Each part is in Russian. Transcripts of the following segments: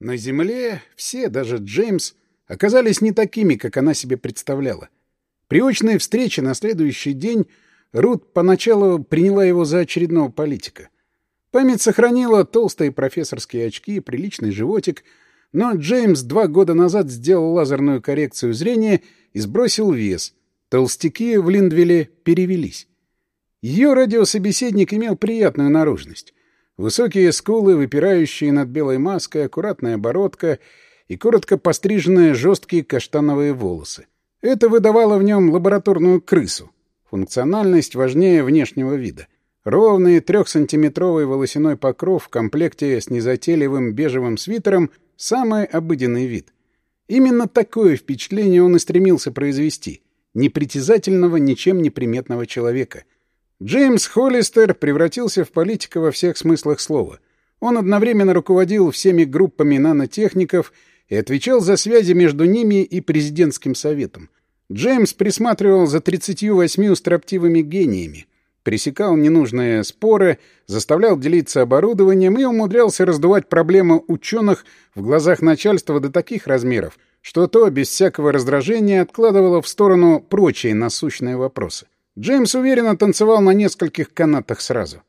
На Земле все, даже Джеймс, оказались не такими, как она себе представляла. При очной встрече на следующий день Рут поначалу приняла его за очередного политика. Память сохранила толстые профессорские очки, приличный животик, но Джеймс два года назад сделал лазерную коррекцию зрения и сбросил вес. Толстяки в Линдвилле перевелись. Ее радиособеседник имел приятную наружность. Высокие скулы, выпирающие над белой маской, аккуратная бородка и коротко постриженные жесткие каштановые волосы. Это выдавало в нем лабораторную крысу. Функциональность важнее внешнего вида. Ровный трехсантиметровый волосяной покров в комплекте с незатейливым бежевым свитером — самый обыденный вид. Именно такое впечатление он и стремился произвести — непритязательного, ничем не приметного человека — Джеймс Холлистер превратился в политика во всех смыслах слова. Он одновременно руководил всеми группами нанотехников и отвечал за связи между ними и президентским советом. Джеймс присматривал за 38 строптивыми гениями, пресекал ненужные споры, заставлял делиться оборудованием и умудрялся раздувать проблемы ученых в глазах начальства до таких размеров, что то, без всякого раздражения, откладывало в сторону прочие насущные вопросы. Джеймс уверенно танцевал на нескольких канатах сразу.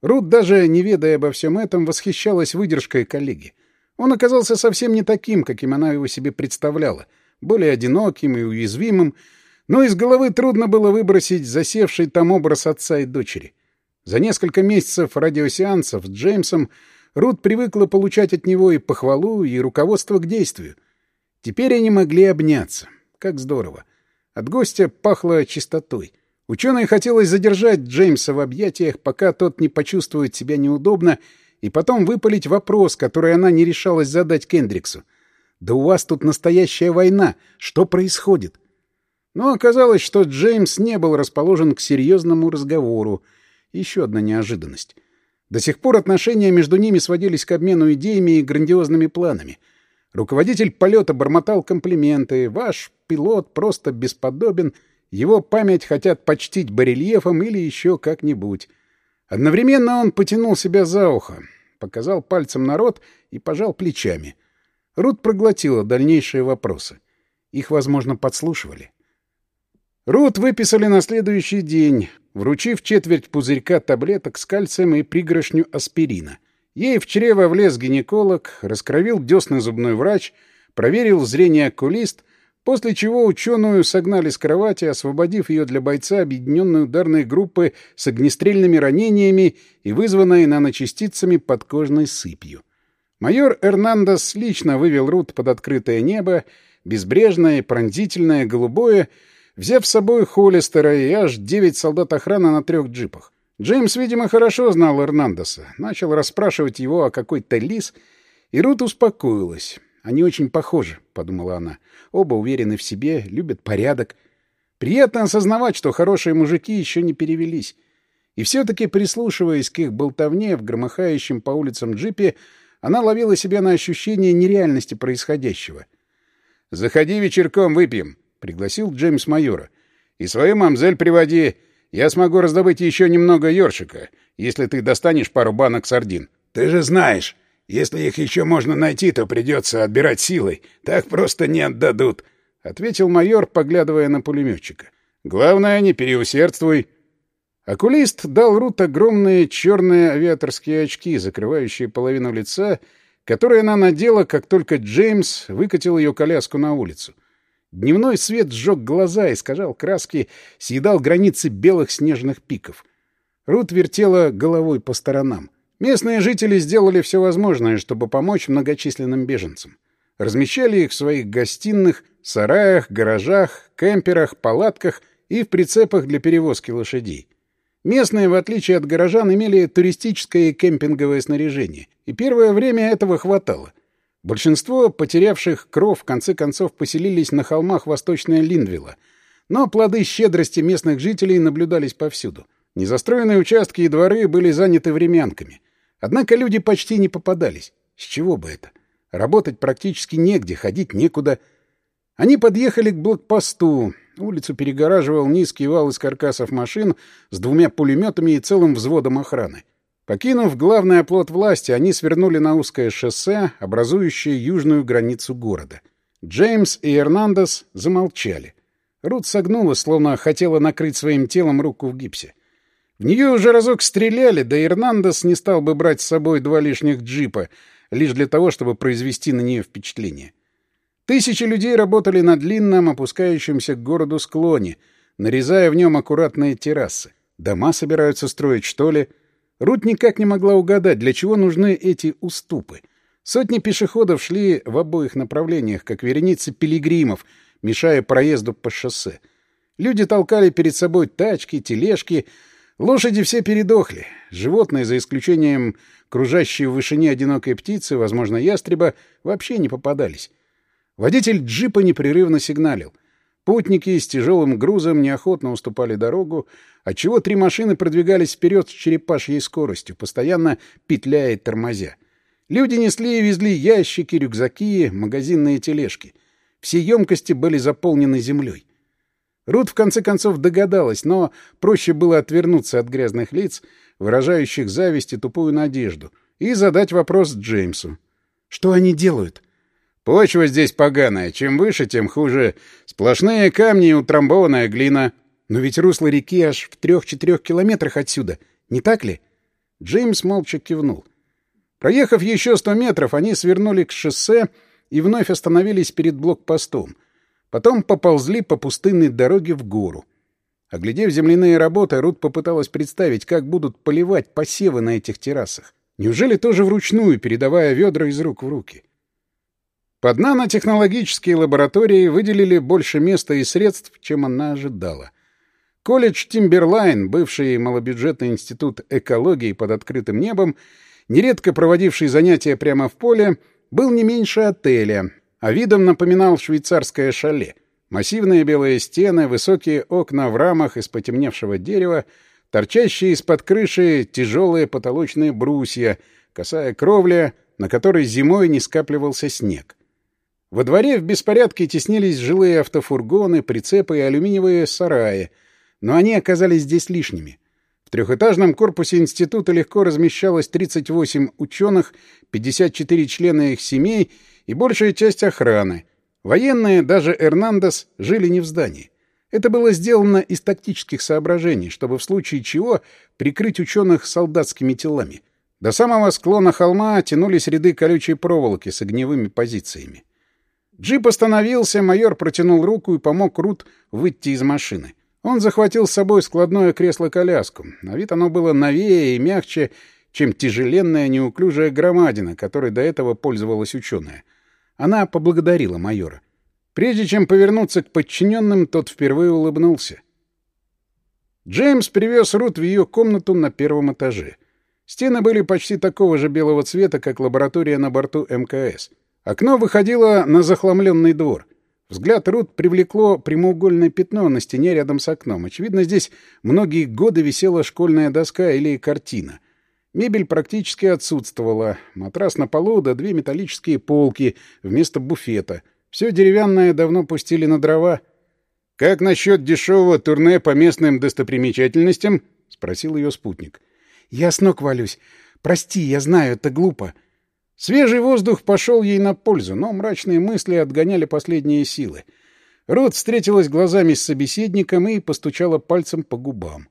Рут, даже не ведая обо всем этом, восхищалась выдержкой коллеги. Он оказался совсем не таким, каким она его себе представляла, более одиноким и уязвимым, но из головы трудно было выбросить засевший там образ отца и дочери. За несколько месяцев радиосеансов с Джеймсом Рут привыкла получать от него и похвалу, и руководство к действию. Теперь они могли обняться. Как здорово. От гостя пахло чистотой — Ученой хотелось задержать Джеймса в объятиях, пока тот не почувствует себя неудобно, и потом выпалить вопрос, который она не решалась задать Кендриксу. «Да у вас тут настоящая война. Что происходит?» Но оказалось, что Джеймс не был расположен к серьезному разговору. Еще одна неожиданность. До сих пор отношения между ними сводились к обмену идеями и грандиозными планами. Руководитель полета бормотал комплименты. «Ваш пилот просто бесподобен», его память хотят почтить барельефом или еще как-нибудь. Одновременно он потянул себя за ухо, показал пальцем на рот и пожал плечами. Рут проглотила дальнейшие вопросы. Их, возможно, подслушивали. Рут выписали на следующий день, вручив четверть пузырька таблеток с кальцием и пригоршню аспирина. Ей в чрево влез гинеколог, раскровил десны зубной врач, проверил зрение окулист — После чего ученую согнали с кровати, освободив ее для бойца объединенной ударной группы с огнестрельными ранениями и вызванной наночастицами подкожной сыпью. Майор Эрнандес лично вывел Рут под открытое небо, безбрежное, пронзительное, голубое, взяв с собой Холлистера и аж девять солдат охраны на трех джипах. Джеймс, видимо, хорошо знал Эрнандеса, начал расспрашивать его о какой-то лис, и Рут успокоилась. Они очень похожи, — подумала она. Оба уверены в себе, любят порядок. Приятно осознавать, что хорошие мужики еще не перевелись. И все-таки, прислушиваясь к их болтовне в громыхающем по улицам джипе, она ловила себя на ощущение нереальности происходящего. — Заходи вечерком, выпьем, — пригласил Джеймс майора. — И свою мамзель приводи. Я смогу раздобыть еще немного ёршика, если ты достанешь пару банок сардин. — Ты же знаешь, если их еще можно найти, то придется отбирать силой. Так просто не отдадут», — ответил майор, поглядывая на пулеметчика. «Главное, не переусердствуй». Окулист дал Рут огромные черные авиаторские очки, закрывающие половину лица, которые она надела, как только Джеймс выкатил ее коляску на улицу. Дневной свет сжег глаза, искажал краски, съедал границы белых снежных пиков. Рут вертела головой по сторонам. Местные жители сделали все возможное, чтобы помочь многочисленным беженцам. Размещали их в своих гостиных, сараях, гаражах, кемперах, палатках и в прицепах для перевозки лошадей. Местные, в отличие от горожан, имели туристическое и кемпинговое снаряжение, и первое время этого хватало. Большинство потерявших кров в конце концов поселились на холмах восточной Линдвилла, но плоды щедрости местных жителей наблюдались повсюду. Незастроенные участки и дворы были заняты времянками. Однако люди почти не попадались. С чего бы это? Работать практически негде, ходить некуда. Они подъехали к блокпосту. Улицу перегораживал низкий вал из каркасов машин с двумя пулеметами и целым взводом охраны. Покинув главный оплот власти, они свернули на узкое шоссе, образующее южную границу города. Джеймс и Эрнандес замолчали. Рут согнула, словно хотела накрыть своим телом руку в гипсе. В нее уже разок стреляли, да Эрнандес не стал бы брать с собой два лишних джипа, лишь для того, чтобы произвести на нее впечатление. Тысячи людей работали на длинном, опускающемся к городу склоне, нарезая в нем аккуратные террасы. Дома собираются строить, что ли? Рут никак не могла угадать, для чего нужны эти уступы. Сотни пешеходов шли в обоих направлениях, как вереницы пилигримов, мешая проезду по шоссе. Люди толкали перед собой тачки, тележки, Лошади все передохли. Животные, за исключением кружащей в вышине одинокой птицы, возможно, ястреба, вообще не попадались. Водитель джипа непрерывно сигналил. Путники с тяжелым грузом неохотно уступали дорогу, отчего три машины продвигались вперед с черепашьей скоростью, постоянно петляя и тормозя. Люди несли и везли ящики, рюкзаки, магазинные тележки. Все емкости были заполнены землей. Рут в конце концов догадалась, но проще было отвернуться от грязных лиц, выражающих зависть и тупую надежду, и задать вопрос Джеймсу. «Что они делают?» «Почва здесь поганая. Чем выше, тем хуже. Сплошные камни и утрамбованная глина». «Но ведь русло реки аж в трех-четырех километрах отсюда. Не так ли?» Джеймс молча кивнул. Проехав еще сто метров, они свернули к шоссе и вновь остановились перед блокпостом — Потом поползли по пустынной дороге в гору. Оглядев земляные работы, Рут попыталась представить, как будут поливать посевы на этих террасах. Неужели тоже вручную, передавая ведра из рук в руки? Под нанотехнологические лаборатории выделили больше места и средств, чем она ожидала. Колледж Тимберлайн, бывший малобюджетный институт экологии под открытым небом, нередко проводивший занятия прямо в поле, был не меньше отеля, а видом напоминал швейцарское шале. Массивные белые стены, высокие окна в рамах из потемневшего дерева, торчащие из-под крыши тяжелые потолочные брусья, косая кровля, на которой зимой не скапливался снег. Во дворе в беспорядке теснились жилые автофургоны, прицепы и алюминиевые сараи, но они оказались здесь лишними. В трехэтажном корпусе института легко размещалось 38 ученых, 54 члена их семей — и большая часть охраны. Военные, даже Эрнандес, жили не в здании. Это было сделано из тактических соображений, чтобы в случае чего прикрыть ученых солдатскими телами. До самого склона холма тянулись ряды колючей проволоки с огневыми позициями. Джип остановился, майор протянул руку и помог Рут выйти из машины. Он захватил с собой складное кресло-коляску. На вид оно было новее и мягче, чем тяжеленная неуклюжая громадина, которой до этого пользовалась ученая. Она поблагодарила майора. Прежде чем повернуться к подчиненным, тот впервые улыбнулся. Джеймс привез Рут в ее комнату на первом этаже. Стены были почти такого же белого цвета, как лаборатория на борту МКС. Окно выходило на захламленный двор. Взгляд Рут привлекло прямоугольное пятно на стене рядом с окном. Очевидно, здесь многие годы висела школьная доска или картина. Мебель практически отсутствовала. Матрас на полу да две металлические полки вместо буфета. Все деревянное давно пустили на дрова. — Как насчет дешевого турне по местным достопримечательностям? — спросил ее спутник. — Я с ног валюсь. Прости, я знаю, это глупо. Свежий воздух пошел ей на пользу, но мрачные мысли отгоняли последние силы. Рот встретилась глазами с собеседником и постучала пальцем по губам.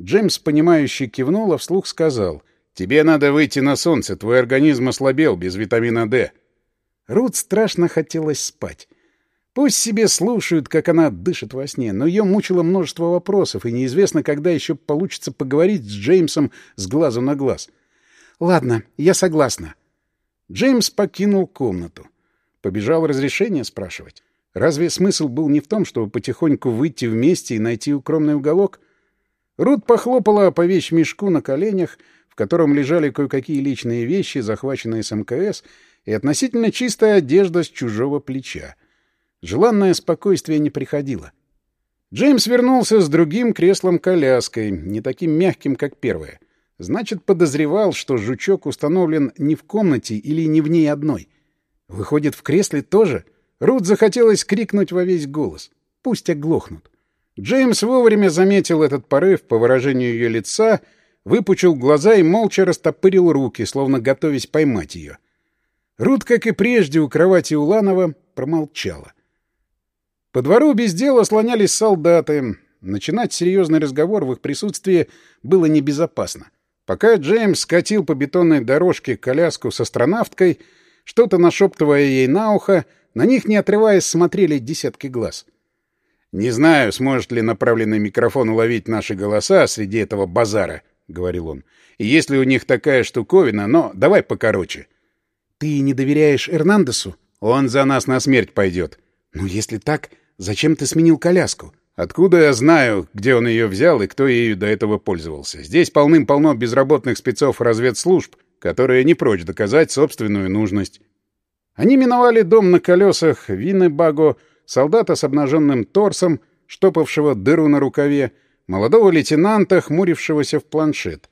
Джеймс, понимающе кивнул, а вслух сказал — Тебе надо выйти на солнце, твой организм ослабел без витамина D. Рут страшно хотелось спать. Пусть себе слушают, как она дышит во сне, но ее мучило множество вопросов, и неизвестно, когда еще получится поговорить с Джеймсом с глазу на глаз. «Ладно, я согласна». Джеймс покинул комнату. Побежал разрешение спрашивать. Разве смысл был не в том, чтобы потихоньку выйти вместе и найти укромный уголок? Рут похлопала по вещмешку на коленях, в котором лежали кое-какие личные вещи, захваченные с МКС, и относительно чистая одежда с чужого плеча. Желанное спокойствие не приходило. Джеймс вернулся с другим креслом-коляской, не таким мягким, как первое. Значит, подозревал, что жучок установлен не в комнате или не в ней одной. Выходит, в кресле тоже? Рут захотелось крикнуть во весь голос. Пусть оглохнут. Джеймс вовремя заметил этот порыв по выражению ее лица — выпучил глаза и молча растопырил руки, словно готовясь поймать ее. Рут, как и прежде у кровати Уланова, промолчала. По двору без дела слонялись солдаты. Начинать серьезный разговор в их присутствии было небезопасно. Пока Джеймс скатил по бетонной дорожке коляску с астронавткой, что-то нашептывая ей на ухо, на них, не отрываясь, смотрели десятки глаз. «Не знаю, сможет ли направленный микрофон уловить наши голоса среди этого базара», — говорил он. «И есть ли у них такая штуковина, но давай покороче». «Ты не доверяешь Эрнандесу?» «Он за нас на смерть пойдет». «Ну, если так, зачем ты сменил коляску?» «Откуда я знаю, где он ее взял и кто ею до этого пользовался? Здесь полным-полно безработных спецов разведслужб, которые не прочь доказать собственную нужность». Они миновали дом на колесах Виннебаго, солдата с обнаженным торсом, штопавшего дыру на рукаве, молодого лейтенанта, хмурившегося в планшет.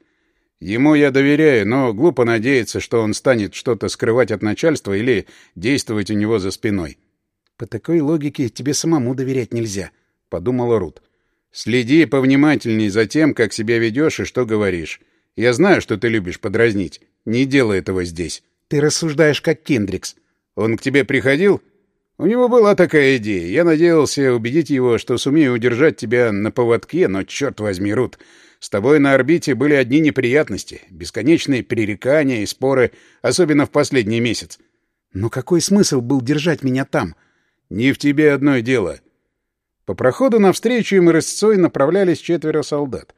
Ему я доверяю, но глупо надеяться, что он станет что-то скрывать от начальства или действовать у него за спиной. — По такой логике тебе самому доверять нельзя, — подумала Рут. — Следи повнимательней за тем, как себя ведешь и что говоришь. Я знаю, что ты любишь подразнить. Не делай этого здесь. — Ты рассуждаешь как Кендрикс. — Он к тебе приходил? У него была такая идея. Я надеялся убедить его, что сумею удержать тебя на поводке, но, черт возьми, Рут, с тобой на орбите были одни неприятности, бесконечные перерекания и споры, особенно в последний месяц. Но какой смысл был держать меня там? Не в тебе одно дело. По проходу навстречу им и рысцой направлялись четверо солдат.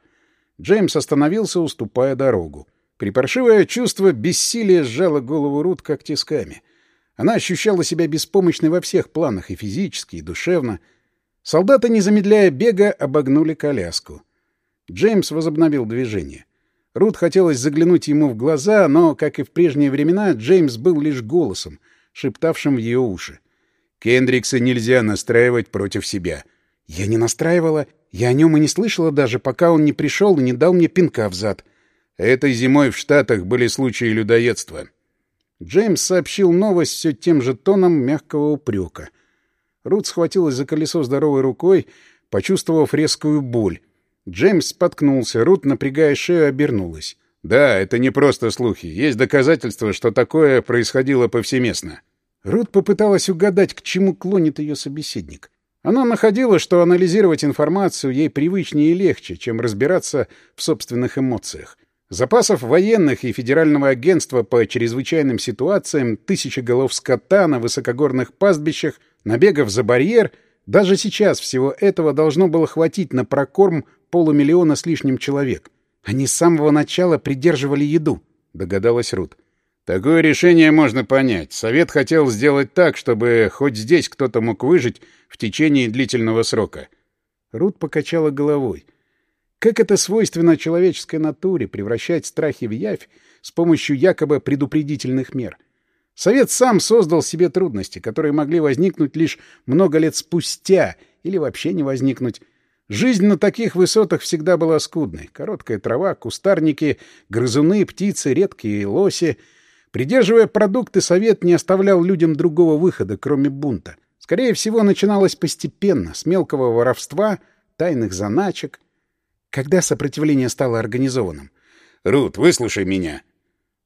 Джеймс остановился, уступая дорогу. Припаршивое чувство бессилия сжало голову Рут как тисками — она ощущала себя беспомощной во всех планах, и физически, и душевно. Солдаты, не замедляя бега, обогнули коляску. Джеймс возобновил движение. Рут хотелось заглянуть ему в глаза, но, как и в прежние времена, Джеймс был лишь голосом, шептавшим в ее уши. «Кендрикса нельзя настраивать против себя». «Я не настраивала. Я о нем и не слышала даже, пока он не пришел и не дал мне пинка в зад». «Этой зимой в Штатах были случаи людоедства. Джеймс сообщил новость все тем же тоном мягкого упрека. Рут схватилась за колесо здоровой рукой, почувствовав резкую боль. Джеймс споткнулся, Рут, напрягая шею, обернулась. «Да, это не просто слухи. Есть доказательства, что такое происходило повсеместно». Рут попыталась угадать, к чему клонит ее собеседник. Она находила, что анализировать информацию ей привычнее и легче, чем разбираться в собственных эмоциях. Запасов военных и Федерального агентства по чрезвычайным ситуациям, тысячи голов скота на высокогорных пастбищах, набегов за барьер — даже сейчас всего этого должно было хватить на прокорм полумиллиона с лишним человек. Они с самого начала придерживали еду, — догадалась Рут. Такое решение можно понять. Совет хотел сделать так, чтобы хоть здесь кто-то мог выжить в течение длительного срока. Рут покачала головой. Как это свойственно человеческой натуре превращать страхи в явь с помощью якобы предупредительных мер? Совет сам создал себе трудности, которые могли возникнуть лишь много лет спустя или вообще не возникнуть. Жизнь на таких высотах всегда была скудной. Короткая трава, кустарники, грызуны, птицы, редкие лоси. Придерживая продукты, совет не оставлял людям другого выхода, кроме бунта. Скорее всего, начиналось постепенно, с мелкого воровства, тайных заначек, когда сопротивление стало организованным? «Рут, выслушай меня!»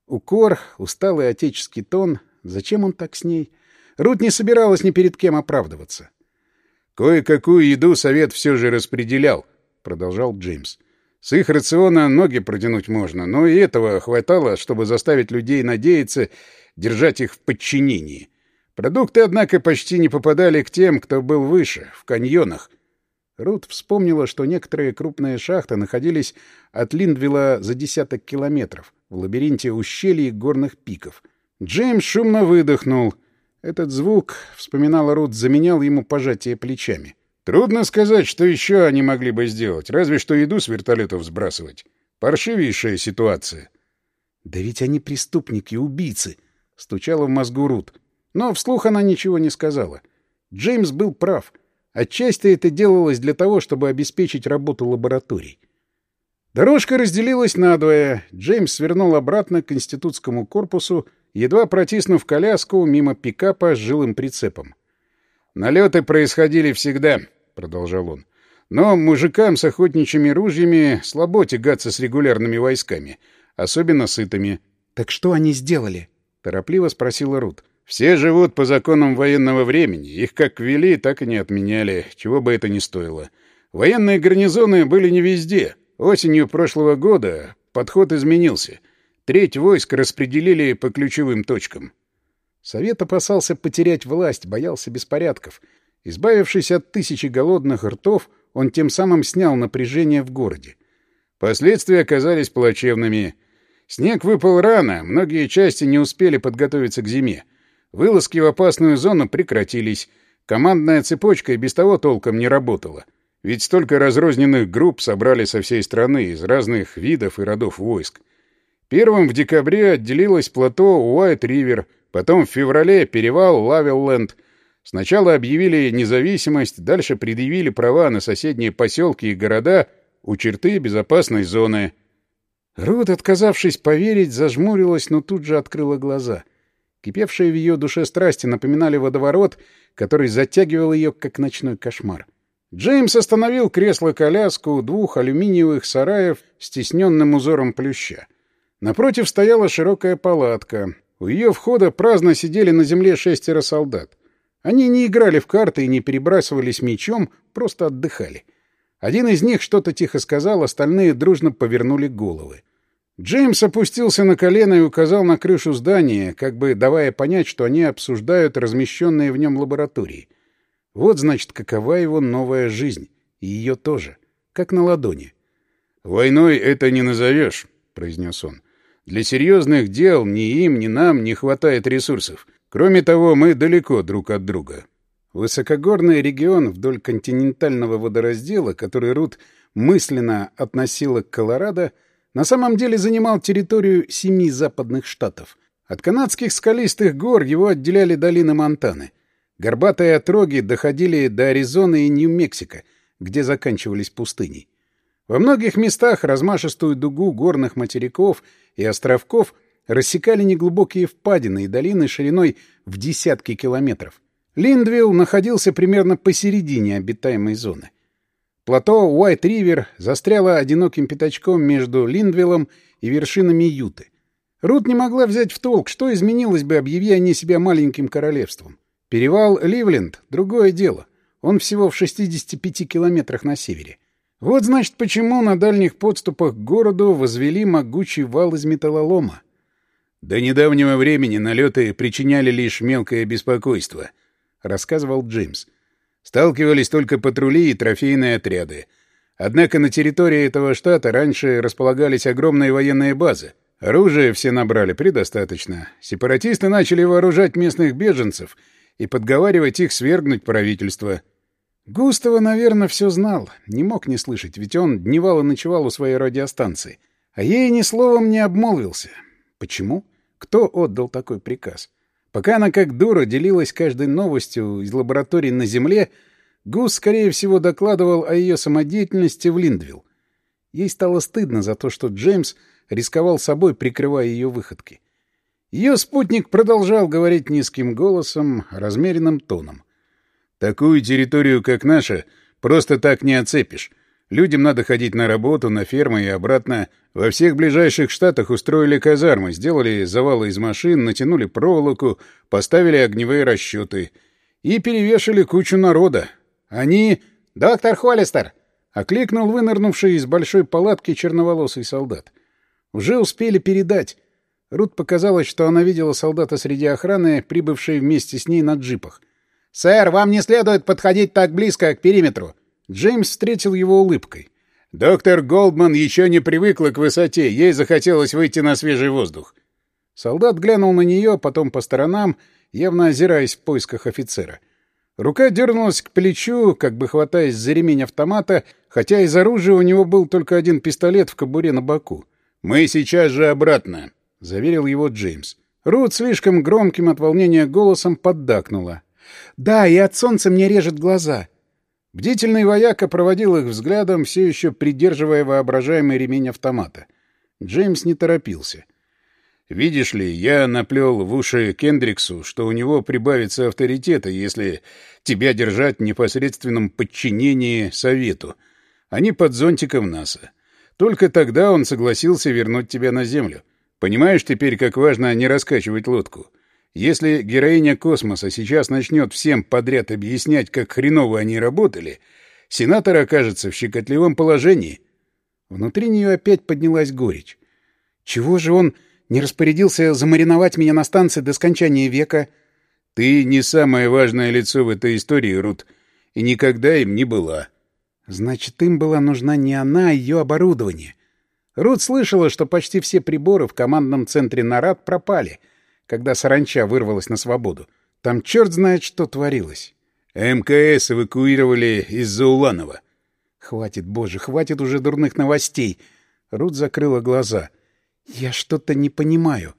Укор, усталый отеческий тон. Зачем он так с ней? Рут не собиралась ни перед кем оправдываться. «Кое-какую еду совет все же распределял», — продолжал Джеймс. «С их рациона ноги протянуть можно, но и этого хватало, чтобы заставить людей надеяться держать их в подчинении. Продукты, однако, почти не попадали к тем, кто был выше, в каньонах. Рут вспомнила, что некоторые крупные шахты находились от Линдвилла за десяток километров, в лабиринте ущелий горных пиков. Джеймс шумно выдохнул. Этот звук, вспоминала Рут, заменял ему пожатие плечами. Трудно сказать, что еще они могли бы сделать, разве что еду с вертолетов сбрасывать. Паршивейшая ситуация. «Да ведь они преступники, убийцы!» — стучала в мозгу Рут. Но вслух она ничего не сказала. Джеймс был прав — Отчасти это делалось для того, чтобы обеспечить работу лабораторий. Дорожка разделилась надвое. Джеймс свернул обратно к институтскому корпусу, едва протиснув коляску мимо пикапа с жилым прицепом. «Налеты происходили всегда», — продолжал он. Но мужикам с охотничьими ружьями слабо тягаться с регулярными войсками, особенно сытыми. — Так что они сделали? — торопливо спросила Рут. — Все живут по законам военного времени. Их как ввели, так и не отменяли, чего бы это ни стоило. Военные гарнизоны были не везде. Осенью прошлого года подход изменился. Треть войск распределили по ключевым точкам. Совет опасался потерять власть, боялся беспорядков. Избавившись от тысячи голодных ртов, он тем самым снял напряжение в городе. Последствия оказались плачевными. Снег выпал рано, многие части не успели подготовиться к зиме. Вылазки в опасную зону прекратились. Командная цепочка и без того толком не работала. Ведь столько разрозненных групп собрали со всей страны из разных видов и родов войск. Первым в декабре отделилось плато Уайт-Ривер, потом в феврале перевал Лавелленд. Сначала объявили независимость, дальше предъявили права на соседние поселки и города у черты безопасной зоны. Рут, отказавшись поверить, зажмурилась, но тут же открыла глаза. Кипевшие в ее душе страсти напоминали водоворот, который затягивал ее, как ночной кошмар. Джеймс остановил кресло-коляску двух алюминиевых сараев с тисненным узором плюща. Напротив стояла широкая палатка. У ее входа праздно сидели на земле шестеро солдат. Они не играли в карты и не перебрасывались мечом, просто отдыхали. Один из них что-то тихо сказал, остальные дружно повернули головы. Джеймс опустился на колено и указал на крышу здания, как бы давая понять, что они обсуждают размещенные в нем лаборатории. Вот, значит, какова его новая жизнь. И ее тоже. Как на ладони. «Войной это не назовешь», — произнес он. «Для серьезных дел ни им, ни нам не хватает ресурсов. Кроме того, мы далеко друг от друга». Высокогорный регион вдоль континентального водораздела, который Рут мысленно относила к Колорадо, — на самом деле занимал территорию семи западных штатов. От канадских скалистых гор его отделяли долины Монтаны. Горбатые отроги доходили до Аризоны и Нью-Мексико, где заканчивались пустыней. Во многих местах размашистую дугу горных материков и островков рассекали неглубокие впадины и долины шириной в десятки километров. Линдвилл находился примерно посередине обитаемой зоны. Плато Уайт-Ривер застряло одиноким пятачком между Линдвиллом и вершинами Юты. Рут не могла взять в толк, что изменилось бы, объяви они себя маленьким королевством. Перевал Ливленд — другое дело. Он всего в 65 километрах на севере. Вот, значит, почему на дальних подступах к городу возвели могучий вал из металлолома. «До недавнего времени налеты причиняли лишь мелкое беспокойство», — рассказывал Джеймс. Сталкивались только патрули и трофейные отряды. Однако на территории этого штата раньше располагались огромные военные базы. Оружие все набрали предостаточно. Сепаратисты начали вооружать местных беженцев и подговаривать их свергнуть правительство. Густава, наверное, все знал. Не мог не слышать, ведь он дневал и ночевал у своей радиостанции. А ей ни словом не обмолвился. Почему? Кто отдал такой приказ? Пока она как дура делилась каждой новостью из лаборатории на Земле, Гус, скорее всего, докладывал о ее самодеятельности в Линдвилл. Ей стало стыдно за то, что Джеймс рисковал собой, прикрывая ее выходки. Ее спутник продолжал говорить низким голосом, размеренным тоном. «Такую территорию, как наша, просто так не оцепишь. Людям надо ходить на работу, на фермы и обратно. Во всех ближайших штатах устроили казармы, сделали завалы из машин, натянули проволоку, поставили огневые расчеты и перевешали кучу народа. Они... «Доктор Холлистер!» — окликнул вынырнувший из большой палатки черноволосый солдат. Уже успели передать. Рут показалось, что она видела солдата среди охраны, прибывшей вместе с ней на джипах. «Сэр, вам не следует подходить так близко к периметру. Джеймс встретил его улыбкой. «Доктор Голдман еще не привыкла к высоте, ей захотелось выйти на свежий воздух». Солдат глянул на нее, потом по сторонам, явно озираясь в поисках офицера. Рука дернулась к плечу, как бы хватаясь за ремень автомата, хотя из оружия у него был только один пистолет в кобуре на боку. «Мы сейчас же обратно», — заверил его Джеймс. Рут слишком громким от волнения голосом поддакнула. «Да, и от солнца мне режет глаза». Бдительный вояка проводил их взглядом, все еще придерживая воображаемый ремень автомата. Джеймс не торопился. Видишь ли, я наплел в уши Кендриксу, что у него прибавится авторитета, если тебя держать в непосредственном подчинении совету, а не под зонтиком НАСА. Только тогда он согласился вернуть тебя на Землю. Понимаешь теперь, как важно не раскачивать лодку? Если героиня космоса сейчас начнет всем подряд объяснять, как хреново они работали, сенатор окажется в щекотливом положении. Внутри нее опять поднялась горечь. Чего же он не распорядился замариновать меня на станции до скончания века? Ты не самое важное лицо в этой истории, Рут, и никогда им не была. Значит, им была нужна не она, а ее оборудование. Рут слышала, что почти все приборы в командном центре «Нарад» пропали, когда саранча вырвалась на свободу. Там черт знает, что творилось. МКС эвакуировали из-за Уланова. Хватит, боже, хватит уже дурных новостей. Рут закрыла глаза. Я что-то не понимаю.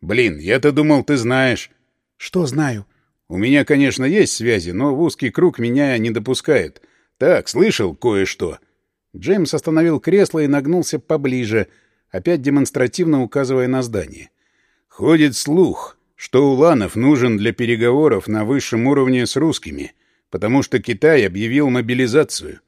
Блин, я-то думал, ты знаешь. Что знаю? У меня, конечно, есть связи, но в узкий круг меня не допускают. Так, слышал кое-что. Джеймс остановил кресло и нагнулся поближе, опять демонстративно указывая на здание. Ходит слух, что Уланов нужен для переговоров на высшем уровне с русскими, потому что Китай объявил мобилизацию.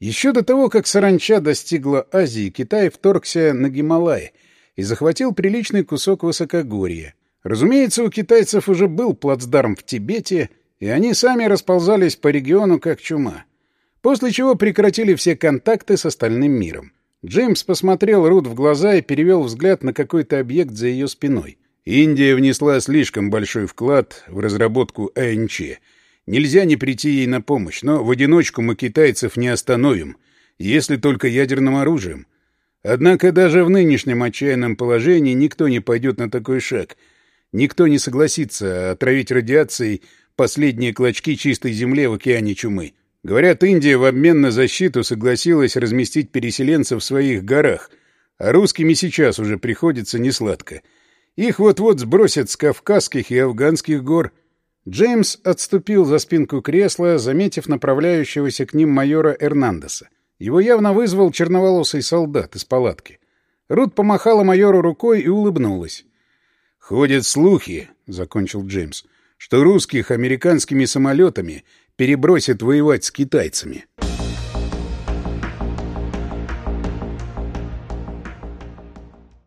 Еще до того, как саранча достигла Азии, Китай вторгся на Гималай и захватил приличный кусок высокогорья. Разумеется, у китайцев уже был плацдарм в Тибете, и они сами расползались по региону как чума после чего прекратили все контакты с остальным миром. Джеймс посмотрел Рут в глаза и перевел взгляд на какой-то объект за ее спиной. «Индия внесла слишком большой вклад в разработку АНЧ. Нельзя не прийти ей на помощь, но в одиночку мы китайцев не остановим, если только ядерным оружием. Однако даже в нынешнем отчаянном положении никто не пойдет на такой шаг. Никто не согласится отравить радиацией последние клочки чистой земли в океане чумы. Говорят, Индия в обмен на защиту согласилась разместить переселенцев в своих горах, а русскими сейчас уже приходится несладко. Их вот-вот сбросят с Кавказских и Афганских гор. Джеймс отступил за спинку кресла, заметив направляющегося к ним майора Эрнандеса. Его явно вызвал черноволосый солдат из палатки. Рут помахала майору рукой и улыбнулась. «Ходят слухи», — закончил Джеймс, — «что русских американскими самолетами перебросят воевать с китайцами.